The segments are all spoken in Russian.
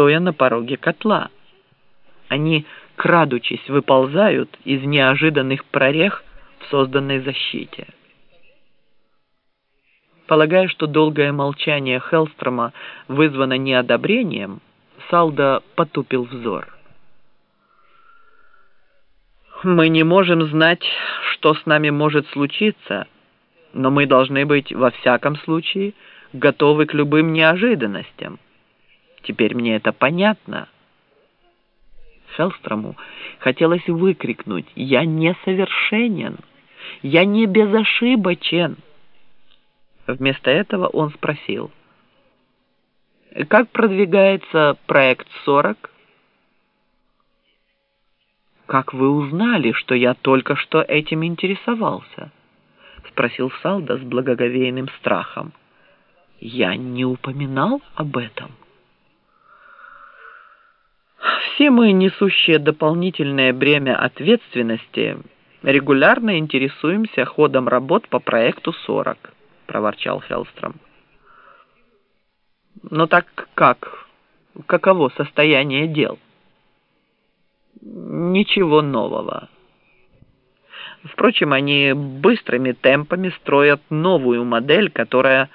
стоя на пороге котла. Они, крадучись, выползают из неожиданных прорех в созданной защите. Полагая, что долгое молчание Хелстрома вызвано неодобрением, Салда потупил взор. «Мы не можем знать, что с нами может случиться, но мы должны быть во всяком случае готовы к любым неожиданностям. Теперь мне это понятно». Хелстрому хотелось выкрикнуть «Я несовершенен! Я не безошибочен!» Вместо этого он спросил «Как продвигается проект 40?» «Как вы узнали, что я только что этим интересовался?» Спросил Салда с благоговейным страхом. «Я не упоминал об этом». Все мы, несущие дополнительное бремя ответственности, регулярно интересуемся ходом работ по проекту 40, проворчал Хелстром. Но так как? Каково состояние дел? Ничего нового. Впрочем, они быстрыми темпами строят новую модель, которая...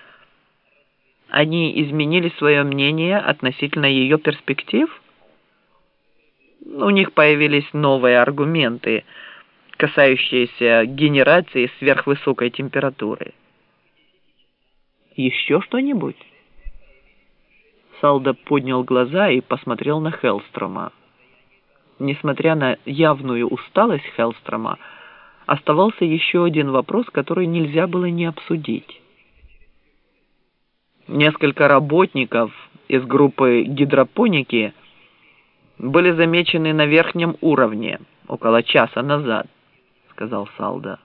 Они изменили свое мнение относительно ее перспектив? У них появились новые аргументы, касающиеся генерации сверхвысокой температуры. Еще что-нибудь? Салда поднял глаза и посмотрел на Хелстрома. Несмотря на явную усталость Хелстрома, оставался еще один вопрос, который нельзя было не обсудить. Несколько работников из группы гидропоники были замечены на верхнем уровне около часа назад, сказал Салда.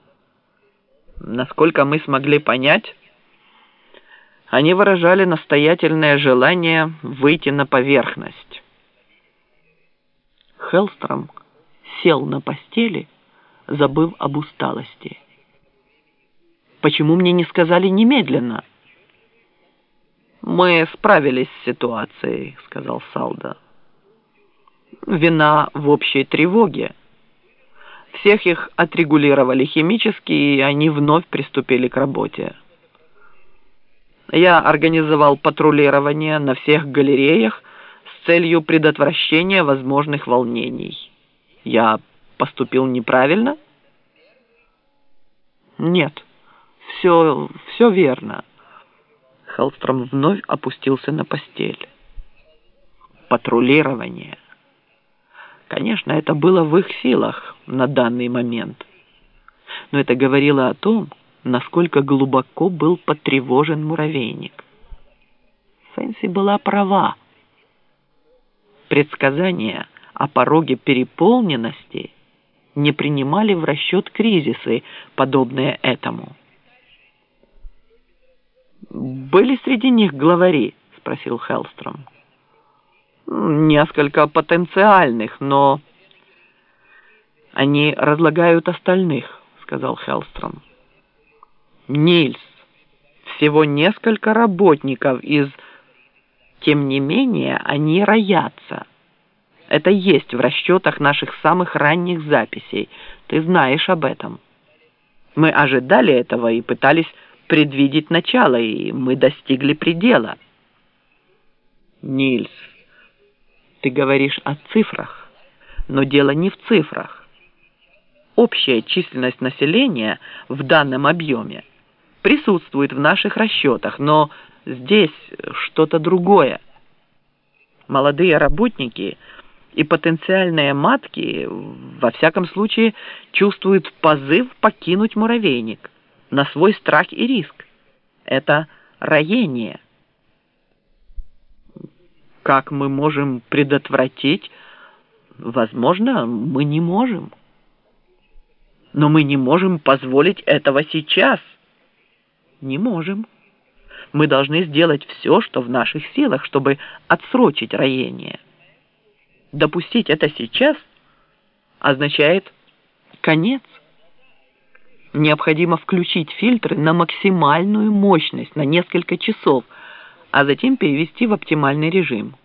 Насколько мы смогли понять, они выражали настоятельное желание выйти на поверхность. Хелстром сел на постели, забыв об усталости. «Почему мне не сказали немедленно?» «Мы справились с ситуацией», — сказал Салда. «Вина в общей тревоге. Всех их отрегулировали химически, и они вновь приступили к работе». Я организовал патрулирование на всех галереях с целью предотвращения возможных волнений. Я поступил неправильно? Нет, все, все верно. Хеллстром вновь опустился на постель. Патрулирование. Конечно, это было в их силах на данный момент. Но это говорило о том, насколько глубоко был потревожен муравейник. Фэнси была права. Предсказания о пороге переполненности не принимали в расчет кризисы, подобные этому. «Были среди них главари?» — спросил Хеллстром. «Несколько потенциальных, но...» «Они разлагают остальных», — сказал Хеллстром. Нильс, всего несколько работников из... Тем не менее, они роятся. Это есть в расчетах наших самых ранних записей. Ты знаешь об этом. Мы ожидали этого и пытались предвидеть начало, и мы достигли предела. Нильс, ты говоришь о цифрах, но дело не в цифрах. Общая численность населения в данном объеме присутствует в наших расчетах, но здесь что-то другое. Молодые работники и потенциальные матки, во всяком случае, чувствуют позыв покинуть муравейник на свой страх и риск. Это роение. Как мы можем предотвратить? Возможно, мы не можем. Но мы не можем позволить этого сейчас. Не можем. Мы должны сделать все, что в наших силах, чтобы отсрочить роение. Допустить это сейчас означает конец. Необходимо включить фильтры на максимальную мощность на несколько часов, а затем перевести в оптимальный режим.